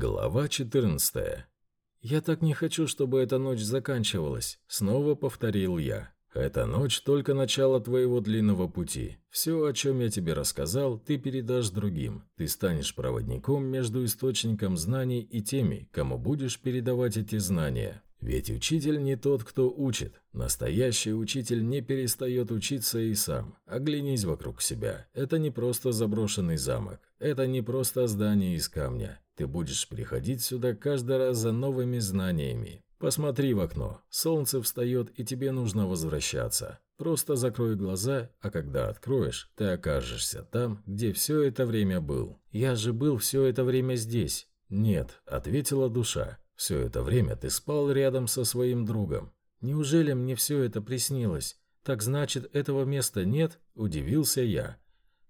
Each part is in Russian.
Глава 14. «Я так не хочу, чтобы эта ночь заканчивалась», — снова повторил я. «Эта ночь только начало твоего длинного пути. Все, о чем я тебе рассказал, ты передашь другим. Ты станешь проводником между источником знаний и теми, кому будешь передавать эти знания. Ведь учитель не тот, кто учит. Настоящий учитель не перестает учиться и сам. Оглянись вокруг себя. Это не просто заброшенный замок. Это не просто здание из камня. Ты будешь приходить сюда каждый раз за новыми знаниями. Посмотри в окно. Солнце встает, и тебе нужно возвращаться. Просто закрой глаза, а когда откроешь, ты окажешься там, где все это время был. Я же был все это время здесь. Нет, ответила душа. Все это время ты спал рядом со своим другом. Неужели мне все это приснилось? Так значит, этого места нет? Удивился я.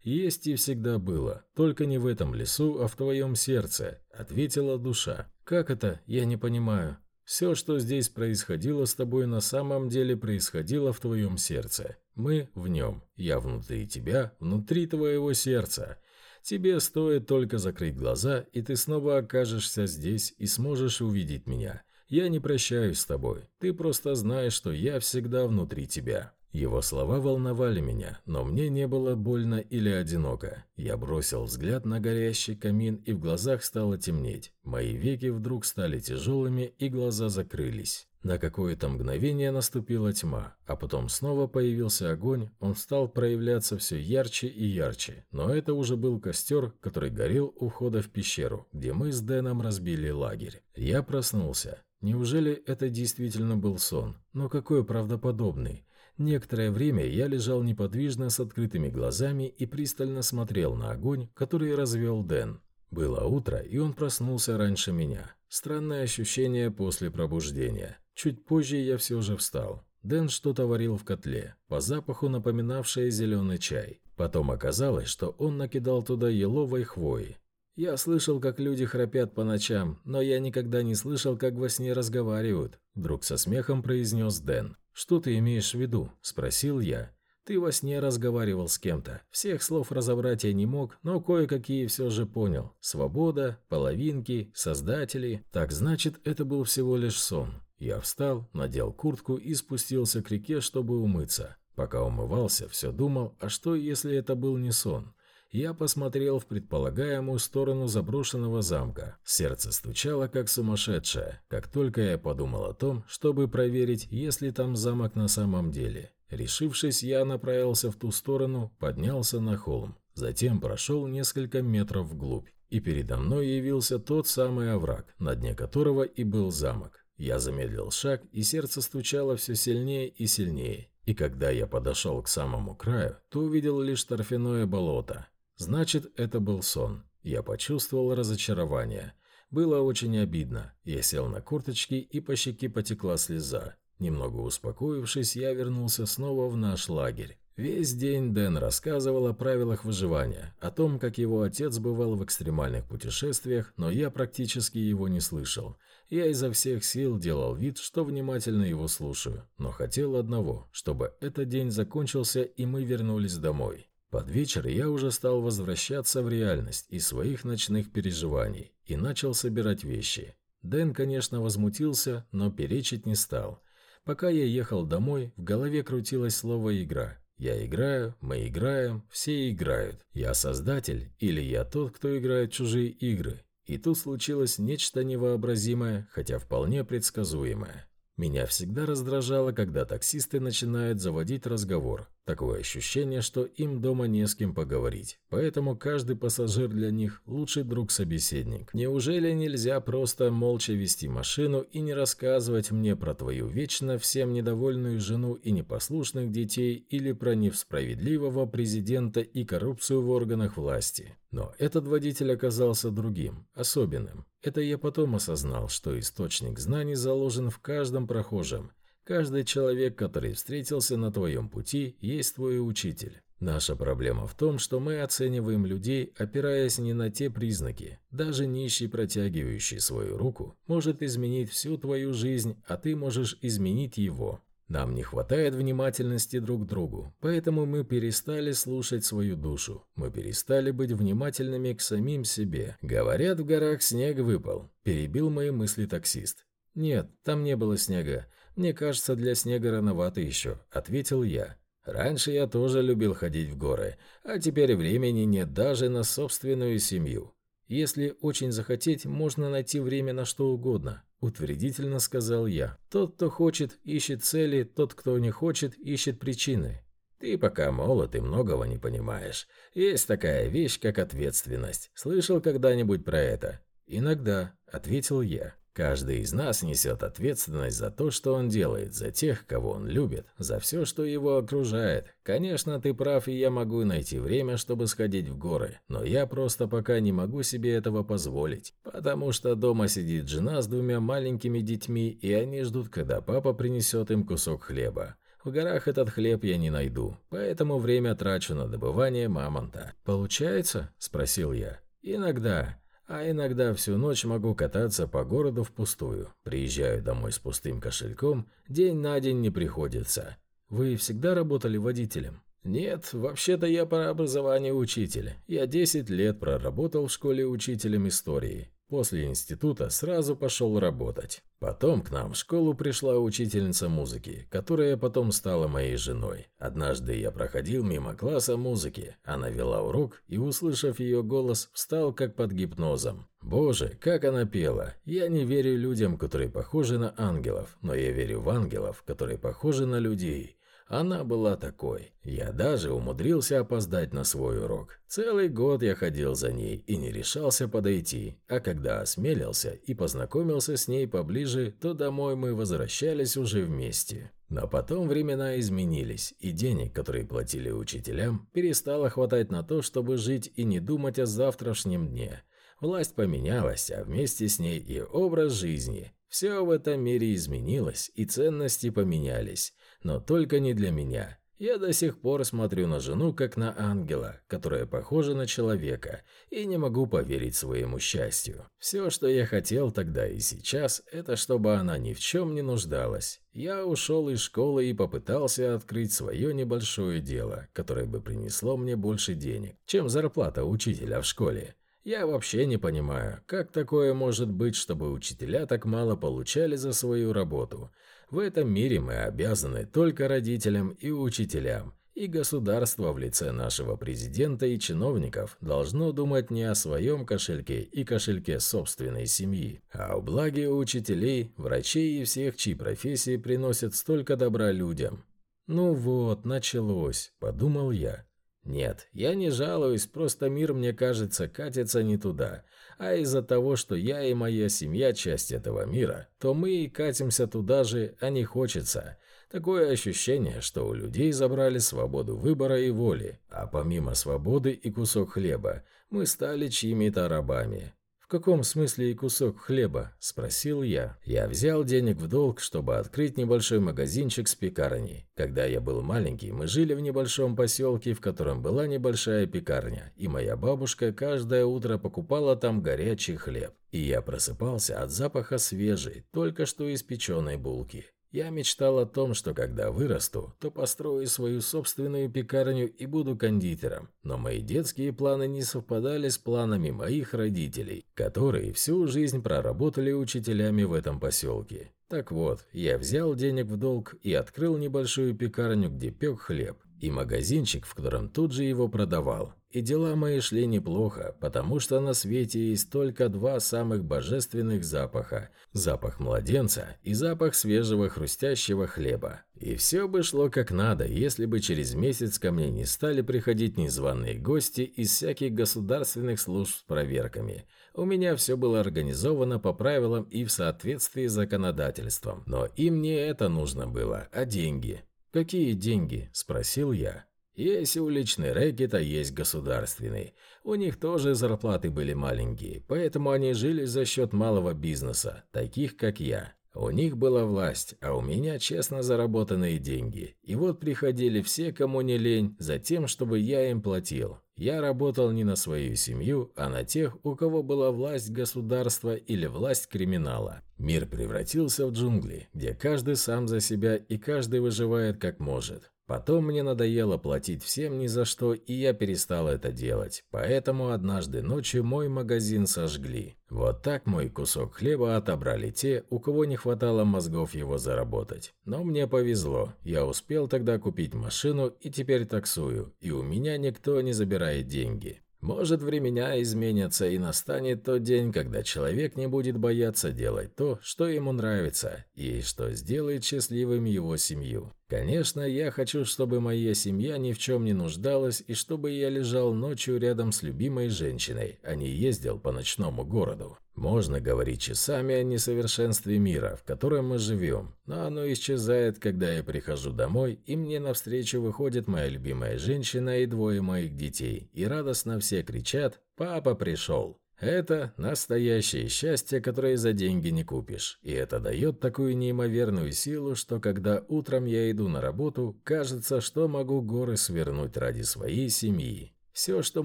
Есть и всегда было, только не в этом лесу, а в твоем сердце, ответила душа. Как это? Я не понимаю. Все, что здесь происходило с тобой, на самом деле происходило в твоем сердце. Мы в нем. Я внутри тебя, внутри твоего сердца. Тебе стоит только закрыть глаза, и ты снова окажешься здесь и сможешь увидеть меня. Я не прощаюсь с тобой. Ты просто знаешь, что я всегда внутри тебя». Его слова волновали меня, но мне не было больно или одиноко. Я бросил взгляд на горящий камин, и в глазах стало темнеть. Мои веки вдруг стали тяжелыми, и глаза закрылись. На какое-то мгновение наступила тьма, а потом снова появился огонь, он стал проявляться все ярче и ярче, но это уже был костер, который горел у входа в пещеру, где мы с Дэном разбили лагерь. Я проснулся. Неужели это действительно был сон? Но какой правдоподобный. Некоторое время я лежал неподвижно с открытыми глазами и пристально смотрел на огонь, который развел Дэн. Было утро, и он проснулся раньше меня. Странное ощущение после пробуждения. Чуть позже я все же встал. Дэн что-то варил в котле, по запаху напоминавшее зеленый чай. Потом оказалось, что он накидал туда еловой хвои. Я слышал, как люди храпят по ночам, но я никогда не слышал, как во сне разговаривают. Вдруг со смехом произнес Дэн. «Что ты имеешь в виду?» – спросил я. «Ты во сне разговаривал с кем-то. Всех слов разобрать я не мог, но кое-какие все же понял. Свобода, половинки, создатели. Так значит, это был всего лишь сон. Я встал, надел куртку и спустился к реке, чтобы умыться. Пока умывался, все думал, а что, если это был не сон? Я посмотрел в предполагаемую сторону заброшенного замка. Сердце стучало, как сумасшедшее, как только я подумал о том, чтобы проверить, есть ли там замок на самом деле. Решившись, я направился в ту сторону, поднялся на холм. Затем прошел несколько метров вглубь, и передо мной явился тот самый овраг, на дне которого и был замок. Я замедлил шаг, и сердце стучало все сильнее и сильнее. И когда я подошел к самому краю, то увидел лишь торфяное болото. Значит, это был сон. Я почувствовал разочарование. Было очень обидно. Я сел на курточки, и по щеке потекла слеза. Немного успокоившись, я вернулся снова в наш лагерь. Весь день Дэн рассказывал о правилах выживания, о том, как его отец бывал в экстремальных путешествиях, но я практически его не слышал. Я изо всех сил делал вид, что внимательно его слушаю, но хотел одного, чтобы этот день закончился и мы вернулись домой. Под вечер я уже стал возвращаться в реальность из своих ночных переживаний и начал собирать вещи. Дэн, конечно, возмутился, но перечить не стал. Пока я ехал домой, в голове крутилось слово «игра». Я играю, мы играем, все играют. Я создатель или я тот, кто играет чужие игры. И тут случилось нечто невообразимое, хотя вполне предсказуемое. Меня всегда раздражало, когда таксисты начинают заводить разговор. Такое ощущение, что им дома не с кем поговорить. Поэтому каждый пассажир для них – лучший друг-собеседник. Неужели нельзя просто молча вести машину и не рассказывать мне про твою вечно всем недовольную жену и непослушных детей или про несправедливого президента и коррупцию в органах власти? Но этот водитель оказался другим, особенным. Это я потом осознал, что источник знаний заложен в каждом прохожем – Каждый человек, который встретился на твоем пути, есть твой учитель. Наша проблема в том, что мы оцениваем людей, опираясь не на те признаки. Даже нищий, протягивающий свою руку, может изменить всю твою жизнь, а ты можешь изменить его. Нам не хватает внимательности друг к другу, поэтому мы перестали слушать свою душу. Мы перестали быть внимательными к самим себе. Говорят, в горах снег выпал. Перебил мои мысли таксист. Нет, там не было снега. Мне кажется, для снега рановато еще, ответил я. Раньше я тоже любил ходить в горы, а теперь времени нет даже на собственную семью. Если очень захотеть, можно найти время на что угодно, утвердительно сказал я. Тот, кто хочет, ищет цели, тот, кто не хочет, ищет причины. Ты пока молод и многого не понимаешь. Есть такая вещь, как ответственность. Слышал когда-нибудь про это? Иногда, ответил я. Каждый из нас несет ответственность за то, что он делает, за тех, кого он любит, за все, что его окружает. Конечно, ты прав, и я могу найти время, чтобы сходить в горы, но я просто пока не могу себе этого позволить, потому что дома сидит жена с двумя маленькими детьми, и они ждут, когда папа принесет им кусок хлеба. В горах этот хлеб я не найду, поэтому время трачу на добывание мамонта. «Получается?» – спросил я. «Иногда. А иногда всю ночь могу кататься по городу впустую. Приезжаю домой с пустым кошельком, день на день не приходится. Вы всегда работали водителем? Нет, вообще-то я по образованию учитель. Я 10 лет проработал в школе учителем истории. После института сразу пошел работать. Потом к нам в школу пришла учительница музыки, которая потом стала моей женой. Однажды я проходил мимо класса музыки. Она вела урок и, услышав ее голос, встал как под гипнозом. Боже, как она пела! Я не верю людям, которые похожи на ангелов, но я верю в ангелов, которые похожи на людей. Она была такой. Я даже умудрился опоздать на свой урок. Целый год я ходил за ней и не решался подойти, а когда осмелился и познакомился с ней поближе, то домой мы возвращались уже вместе. Но потом времена изменились, и денег, которые платили учителям, перестало хватать на то, чтобы жить и не думать о завтрашнем дне. Власть поменялась, а вместе с ней и образ жизни. Все в этом мире изменилось, и ценности поменялись но только не для меня. Я до сих пор смотрю на жену как на ангела, которая похожа на человека, и не могу поверить своему счастью. Все, что я хотел тогда и сейчас, это чтобы она ни в чем не нуждалась. Я ушел из школы и попытался открыть свое небольшое дело, которое бы принесло мне больше денег, чем зарплата учителя в школе. Я вообще не понимаю, как такое может быть, чтобы учителя так мало получали за свою работу – в этом мире мы обязаны только родителям и учителям, и государство в лице нашего президента и чиновников должно думать не о своем кошельке и кошельке собственной семьи, а о благе учителей, врачей и всех, чьи профессии приносят столько добра людям. «Ну вот, началось», – подумал я. «Нет, я не жалуюсь, просто мир, мне кажется, катится не туда а из-за того, что я и моя семья часть этого мира, то мы и катимся туда же, а не хочется. Такое ощущение, что у людей забрали свободу выбора и воли, а помимо свободы и кусок хлеба, мы стали чьими-то рабами. «В каком смысле и кусок хлеба?» – спросил я. Я взял денег в долг, чтобы открыть небольшой магазинчик с пекарней. Когда я был маленький, мы жили в небольшом поселке, в котором была небольшая пекарня, и моя бабушка каждое утро покупала там горячий хлеб. И я просыпался от запаха свежей, только что испеченной булки. Я мечтал о том, что когда вырасту, то построю свою собственную пекарню и буду кондитером. Но мои детские планы не совпадали с планами моих родителей, которые всю жизнь проработали учителями в этом поселке. Так вот, я взял денег в долг и открыл небольшую пекарню, где пек хлеб, и магазинчик, в котором тут же его продавал. И дела мои шли неплохо, потому что на свете есть только два самых божественных запаха – запах младенца и запах свежего хрустящего хлеба. И все бы шло как надо, если бы через месяц ко мне не стали приходить незваные гости из всяких государственных служб с проверками. У меня все было организовано по правилам и в соответствии с законодательством. Но им не это нужно было, а деньги. «Какие деньги?» – спросил я. Есть уличный рэкет, а есть государственный. У них тоже зарплаты были маленькие, поэтому они жили за счет малого бизнеса, таких как я. У них была власть, а у меня честно заработанные деньги. И вот приходили все, кому не лень, за тем, чтобы я им платил. Я работал не на свою семью, а на тех, у кого была власть государства или власть криминала. Мир превратился в джунгли, где каждый сам за себя и каждый выживает как может. Потом мне надоело платить всем ни за что, и я перестал это делать. Поэтому однажды ночью мой магазин сожгли. Вот так мой кусок хлеба отобрали те, у кого не хватало мозгов его заработать. Но мне повезло. Я успел тогда купить машину и теперь таксую, и у меня никто не забирает деньги. Может, времена изменятся и настанет тот день, когда человек не будет бояться делать то, что ему нравится, и что сделает счастливым его семью. Конечно, я хочу, чтобы моя семья ни в чем не нуждалась и чтобы я лежал ночью рядом с любимой женщиной, а не ездил по ночному городу. Можно говорить часами о несовершенстве мира, в котором мы живем, но оно исчезает, когда я прихожу домой, и мне навстречу выходит моя любимая женщина и двое моих детей, и радостно все кричат «Папа пришел!». Это настоящее счастье, которое за деньги не купишь. И это дает такую неимоверную силу, что когда утром я иду на работу, кажется, что могу горы свернуть ради своей семьи. Все, что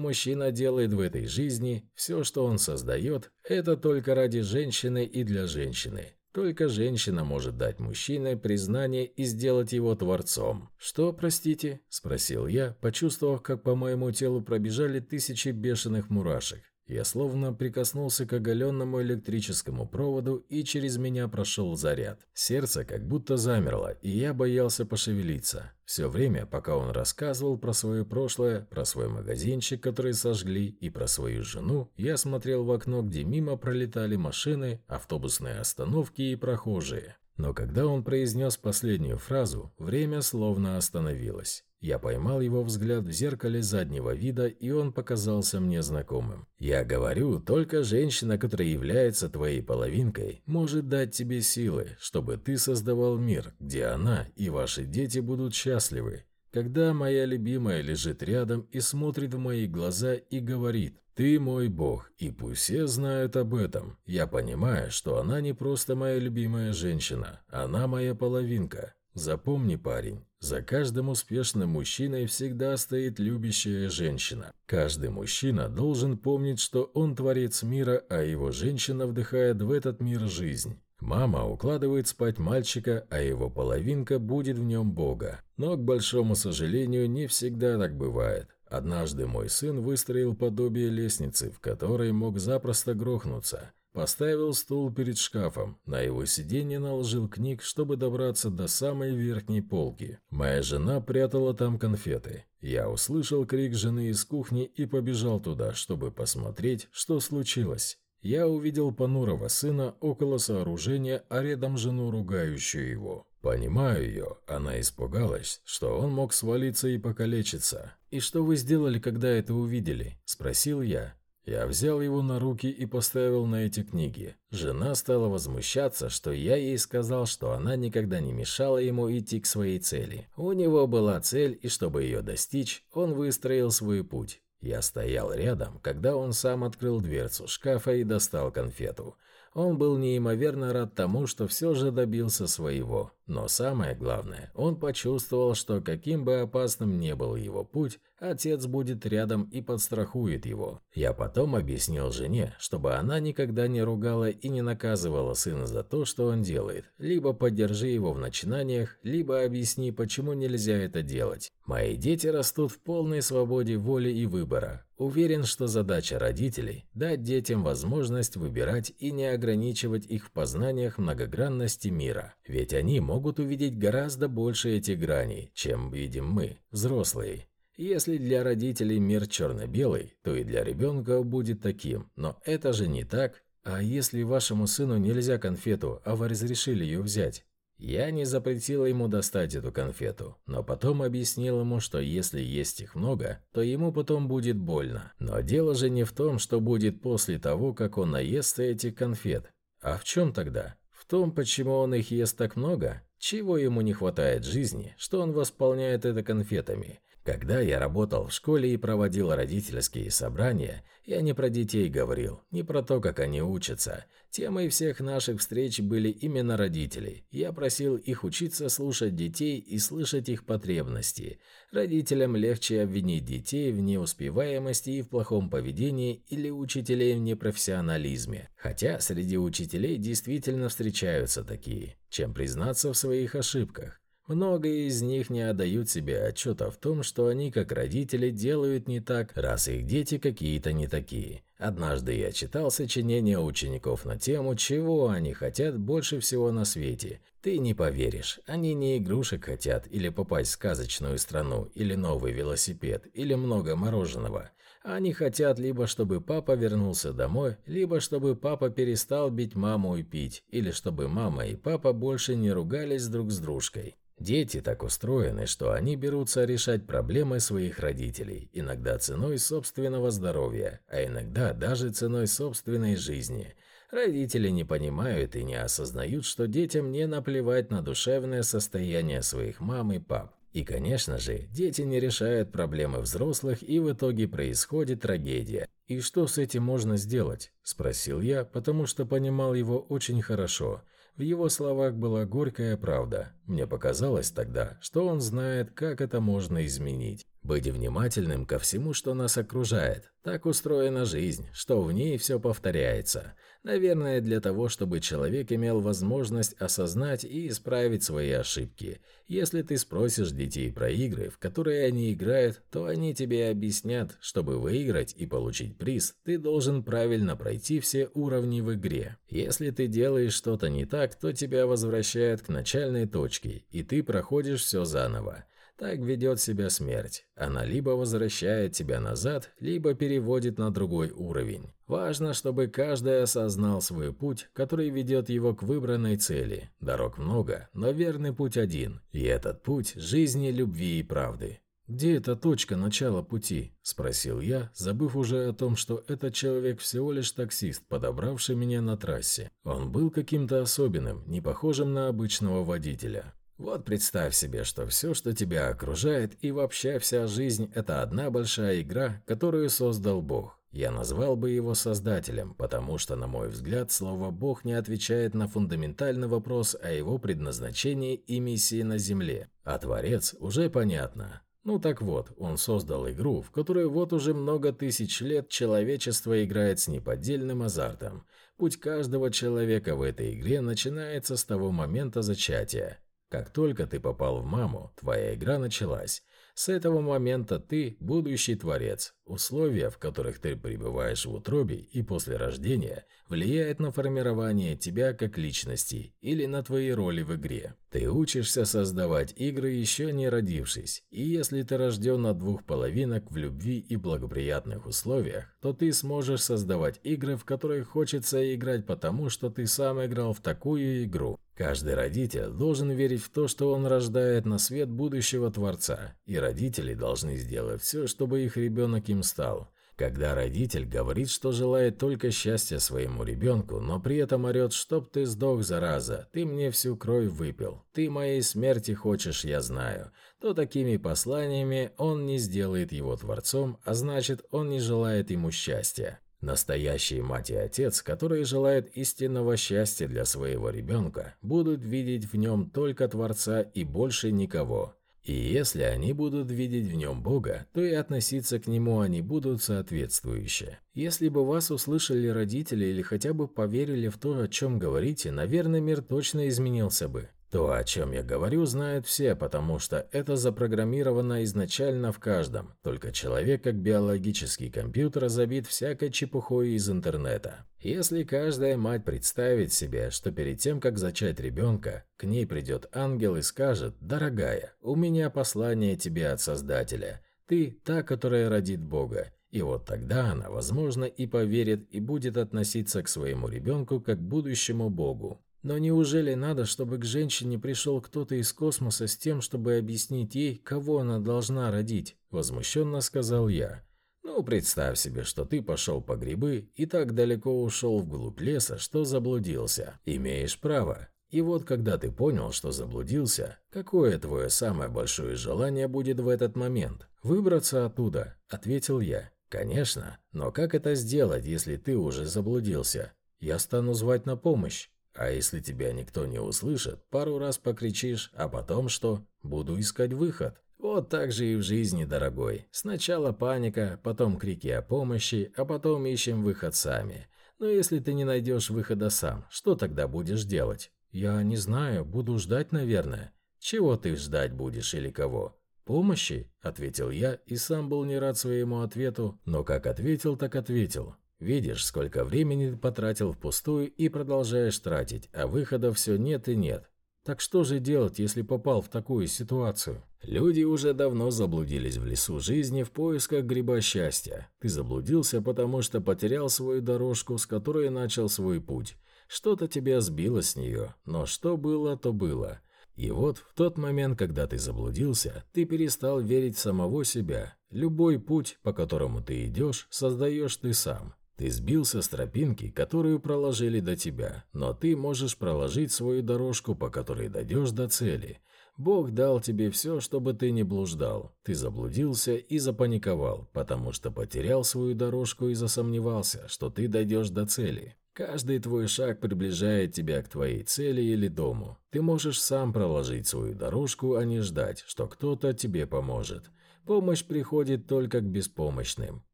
мужчина делает в этой жизни, все, что он создает, это только ради женщины и для женщины. Только женщина может дать мужчине признание и сделать его творцом. «Что, простите?» – спросил я, почувствовав, как по моему телу пробежали тысячи бешеных мурашек. Я словно прикоснулся к оголенному электрическому проводу, и через меня прошел заряд. Сердце как будто замерло, и я боялся пошевелиться. Все время, пока он рассказывал про свое прошлое, про свой магазинчик, который сожгли, и про свою жену, я смотрел в окно, где мимо пролетали машины, автобусные остановки и прохожие. Но когда он произнес последнюю фразу, время словно остановилось. Я поймал его взгляд в зеркале заднего вида, и он показался мне знакомым. «Я говорю, только женщина, которая является твоей половинкой, может дать тебе силы, чтобы ты создавал мир, где она и ваши дети будут счастливы. Когда моя любимая лежит рядом и смотрит в мои глаза и говорит «Ты мой Бог, и пусть все знают об этом», я понимаю, что она не просто моя любимая женщина, она моя половинка. Запомни, парень, за каждым успешным мужчиной всегда стоит любящая женщина. Каждый мужчина должен помнить, что он творец мира, а его женщина вдыхает в этот мир жизнь. Мама укладывает спать мальчика, а его половинка будет в нем Бога. Но, к большому сожалению, не всегда так бывает. Однажды мой сын выстроил подобие лестницы, в которой мог запросто грохнуться – Поставил стул перед шкафом, на его сиденье наложил книг, чтобы добраться до самой верхней полки. Моя жена прятала там конфеты. Я услышал крик жены из кухни и побежал туда, чтобы посмотреть, что случилось. Я увидел понурого сына около сооружения, а рядом жену, ругающую его. Понимаю ее, она испугалась, что он мог свалиться и покалечиться. «И что вы сделали, когда это увидели?» – спросил я. Я взял его на руки и поставил на эти книги. Жена стала возмущаться, что я ей сказал, что она никогда не мешала ему идти к своей цели. У него была цель, и чтобы ее достичь, он выстроил свой путь. Я стоял рядом, когда он сам открыл дверцу шкафа и достал конфету. Он был неимоверно рад тому, что все же добился своего. Но самое главное, он почувствовал, что каким бы опасным ни был его путь, отец будет рядом и подстрахует его. Я потом объяснил жене, чтобы она никогда не ругала и не наказывала сына за то, что он делает. Либо поддержи его в начинаниях, либо объясни, почему нельзя это делать. Мои дети растут в полной свободе воли и выбора. Уверен, что задача родителей – дать детям возможность выбирать и не ограничивать их в познаниях многогранности мира. Ведь они могут увидеть гораздо больше этих граней, чем видим мы, взрослые. Если для родителей мир черно-белый, то и для ребенка будет таким. Но это же не так. А если вашему сыну нельзя конфету, а вы разрешили ее взять? Я не запретила ему достать эту конфету, но потом объяснил ему, что если есть их много, то ему потом будет больно. Но дело же не в том, что будет после того, как он наестся этих конфет. А в чем тогда? В том, почему он их ест так много? Чего ему не хватает жизни, что он восполняет это конфетами? Когда я работал в школе и проводил родительские собрания, я не про детей говорил, не про то, как они учатся. Темой всех наших встреч были именно родители. Я просил их учиться слушать детей и слышать их потребности. Родителям легче обвинить детей в неуспеваемости и в плохом поведении или учителей в непрофессионализме. Хотя среди учителей действительно встречаются такие, чем признаться в своих ошибках. Многие из них не отдают себе отчета в том, что они, как родители, делают не так, раз их дети какие-то не такие. Однажды я читал сочинения учеников на тему, чего они хотят больше всего на свете. Ты не поверишь, они не игрушек хотят, или попасть в сказочную страну, или новый велосипед, или много мороженого. Они хотят либо чтобы папа вернулся домой, либо чтобы папа перестал бить маму и пить, или чтобы мама и папа больше не ругались друг с дружкой. Дети так устроены, что они берутся решать проблемы своих родителей, иногда ценой собственного здоровья, а иногда даже ценой собственной жизни. Родители не понимают и не осознают, что детям не наплевать на душевное состояние своих мам и пап. И, конечно же, дети не решают проблемы взрослых, и в итоге происходит трагедия. «И что с этим можно сделать?» – спросил я, потому что понимал его очень хорошо – в его словах была горькая правда. Мне показалось тогда, что он знает, как это можно изменить. Быть внимательным ко всему, что нас окружает. Так устроена жизнь, что в ней все повторяется. Наверное, для того, чтобы человек имел возможность осознать и исправить свои ошибки. Если ты спросишь детей про игры, в которые они играют, то они тебе объяснят, чтобы выиграть и получить приз, ты должен правильно пройти все уровни в игре. Если ты делаешь что-то не так, то тебя возвращают к начальной точке, и ты проходишь все заново. Так ведет себя смерть. Она либо возвращает тебя назад, либо переводит на другой уровень. Важно, чтобы каждый осознал свой путь, который ведет его к выбранной цели. Дорог много, но верный путь один. И этот путь – жизни, любви и правды. «Где эта точка начала пути?» – спросил я, забыв уже о том, что этот человек всего лишь таксист, подобравший меня на трассе. Он был каким-то особенным, не похожим на обычного водителя. Вот представь себе, что все, что тебя окружает, и вообще вся жизнь – это одна большая игра, которую создал Бог. Я назвал бы его создателем, потому что, на мой взгляд, слово «Бог» не отвечает на фундаментальный вопрос о его предназначении и миссии на Земле. А Творец уже понятно. Ну так вот, он создал игру, в которой вот уже много тысяч лет человечество играет с неподдельным азартом. Путь каждого человека в этой игре начинается с того момента зачатия. Как только ты попал в маму, твоя игра началась. С этого момента ты – будущий творец. Условия, в которых ты пребываешь в утробе и после рождения, влияют на формирование тебя как личности или на твои роли в игре. Ты учишься создавать игры, еще не родившись, и если ты рожден от двух половинок в любви и благоприятных условиях, то ты сможешь создавать игры, в которые хочется играть потому, что ты сам играл в такую игру. Каждый родитель должен верить в то, что он рождает на свет будущего Творца, и родители должны сделать все, чтобы их ребенок им стал. Когда родитель говорит, что желает только счастья своему ребенку, но при этом орет, чтоб ты сдох, зараза, ты мне всю кровь выпил, ты моей смерти хочешь, я знаю, то такими посланиями он не сделает его творцом, а значит, он не желает ему счастья. Настоящие мать и отец, которые желают истинного счастья для своего ребенка, будут видеть в нем только Творца и больше никого. И если они будут видеть в нем Бога, то и относиться к нему они будут соответствующе. Если бы вас услышали родители или хотя бы поверили в то, о чем говорите, наверное, мир точно изменился бы. То, о чем я говорю, знают все, потому что это запрограммировано изначально в каждом. Только человек, как биологический компьютер, забит всякой чепухой из интернета. Если каждая мать представит себе, что перед тем, как зачать ребенка, к ней придет ангел и скажет «Дорогая, у меня послание тебе от Создателя. Ты та, которая родит Бога». И вот тогда она, возможно, и поверит, и будет относиться к своему ребенку как к будущему Богу. Но неужели надо, чтобы к женщине пришел кто-то из космоса с тем, чтобы объяснить ей, кого она должна родить? Возмущенно сказал я. Ну, представь себе, что ты пошел по грибы и так далеко ушел вглубь леса, что заблудился. Имеешь право. И вот когда ты понял, что заблудился, какое твое самое большое желание будет в этот момент? Выбраться оттуда, ответил я. Конечно, но как это сделать, если ты уже заблудился? Я стану звать на помощь. А если тебя никто не услышит, пару раз покричишь, а потом что? Буду искать выход. Вот так же и в жизни, дорогой. Сначала паника, потом крики о помощи, а потом ищем выход сами. Но если ты не найдешь выхода сам, что тогда будешь делать? Я не знаю, буду ждать, наверное. Чего ты ждать будешь или кого? Помощи? Ответил я и сам был не рад своему ответу, но как ответил, так ответил. Видишь, сколько времени потратил впустую и продолжаешь тратить, а выхода все нет и нет. Так что же делать, если попал в такую ситуацию? Люди уже давно заблудились в лесу жизни в поисках гриба счастья. Ты заблудился, потому что потерял свою дорожку, с которой начал свой путь. Что-то тебя сбило с нее, но что было, то было. И вот в тот момент, когда ты заблудился, ты перестал верить в самого себя. Любой путь, по которому ты идешь, создаешь ты сам. Ты сбился с тропинки, которую проложили до тебя, но ты можешь проложить свою дорожку, по которой дойдешь до цели. Бог дал тебе все, чтобы ты не блуждал. Ты заблудился и запаниковал, потому что потерял свою дорожку и засомневался, что ты дойдешь до цели. Каждый твой шаг приближает тебя к твоей цели или дому. Ты можешь сам проложить свою дорожку, а не ждать, что кто-то тебе поможет. Помощь приходит только к беспомощным.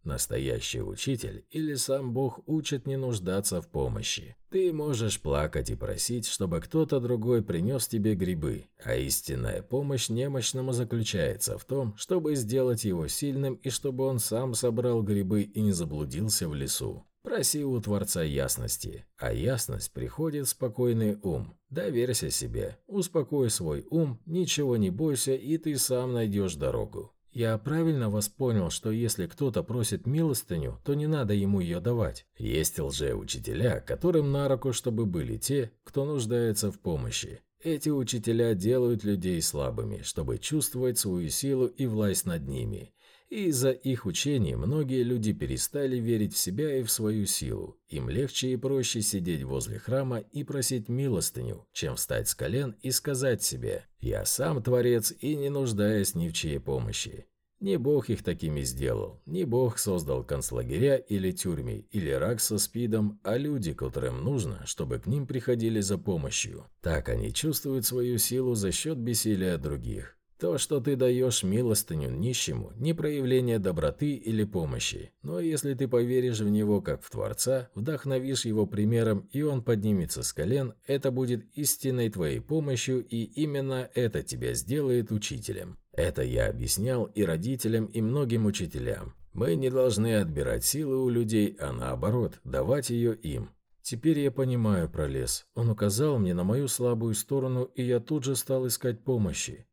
Настоящий учитель или сам Бог учит не нуждаться в помощи. Ты можешь плакать и просить, чтобы кто-то другой принес тебе грибы, а истинная помощь немощному заключается в том, чтобы сделать его сильным и чтобы он сам собрал грибы и не заблудился в лесу. Проси у Творца ясности, а ясность приходит в спокойный ум. Доверься себе, успокой свой ум, ничего не бойся, и ты сам найдешь дорогу. Я правильно вас понял, что если кто-то просит милостыню, то не надо ему ее давать. Есть лжеучителя, которым на руку, чтобы были те, кто нуждается в помощи. Эти учителя делают людей слабыми, чтобы чувствовать свою силу и власть над ними. И из-за их учений многие люди перестали верить в себя и в свою силу. Им легче и проще сидеть возле храма и просить милостыню, чем встать с колен и сказать себе «Я сам Творец и не нуждаюсь ни в чьей помощи». Не Бог их такими сделал, не Бог создал концлагеря или тюрьмы, или рак со спидом, а люди, которым нужно, чтобы к ним приходили за помощью. Так они чувствуют свою силу за счет бессилия других. То, что ты даешь милостыню нищему, не проявление доброты или помощи. Но если ты поверишь в него как в Творца, вдохновишь его примером, и он поднимется с колен, это будет истинной твоей помощью, и именно это тебя сделает учителем. Это я объяснял и родителям, и многим учителям. Мы не должны отбирать силы у людей, а наоборот, давать ее им. Теперь я понимаю про лес. Он указал мне на мою слабую сторону, и я тут же стал искать помощи.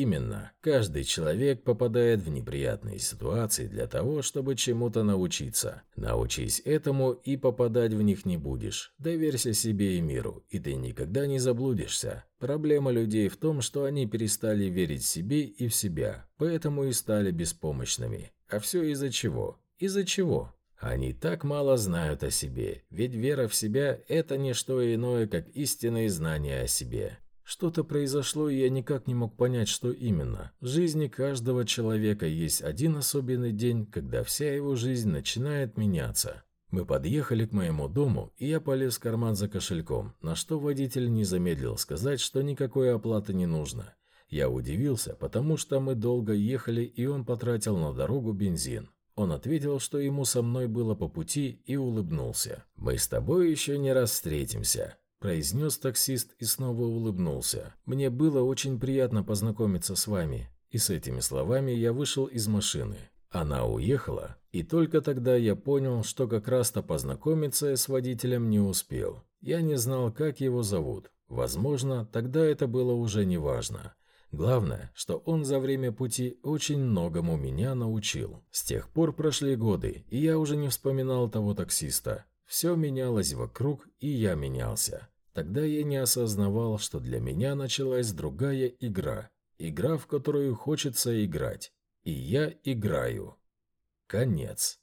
Именно, каждый человек попадает в неприятные ситуации для того, чтобы чему-то научиться. Научись этому и попадать в них не будешь. Доверься себе и миру, и ты никогда не заблудишься. Проблема людей в том, что они перестали верить себе и в себя, поэтому и стали беспомощными. А все из-за чего? Из-за чего? Они так мало знают о себе, ведь вера в себя – это не что иное, как истинные знания о себе. Что-то произошло, и я никак не мог понять, что именно. В жизни каждого человека есть один особенный день, когда вся его жизнь начинает меняться. Мы подъехали к моему дому, и я полез в карман за кошельком, на что водитель не замедлил сказать, что никакой оплаты не нужно. Я удивился, потому что мы долго ехали, и он потратил на дорогу бензин. Он ответил, что ему со мной было по пути, и улыбнулся. «Мы с тобой еще не раз встретимся произнес таксист и снова улыбнулся. «Мне было очень приятно познакомиться с вами». И с этими словами я вышел из машины. Она уехала, и только тогда я понял, что как раз-то познакомиться с водителем не успел. Я не знал, как его зовут. Возможно, тогда это было уже не важно. Главное, что он за время пути очень многому меня научил. С тех пор прошли годы, и я уже не вспоминал того таксиста. Все менялось вокруг, и я менялся. Тогда я не осознавал, что для меня началась другая игра. Игра, в которую хочется играть. И я играю. Конец.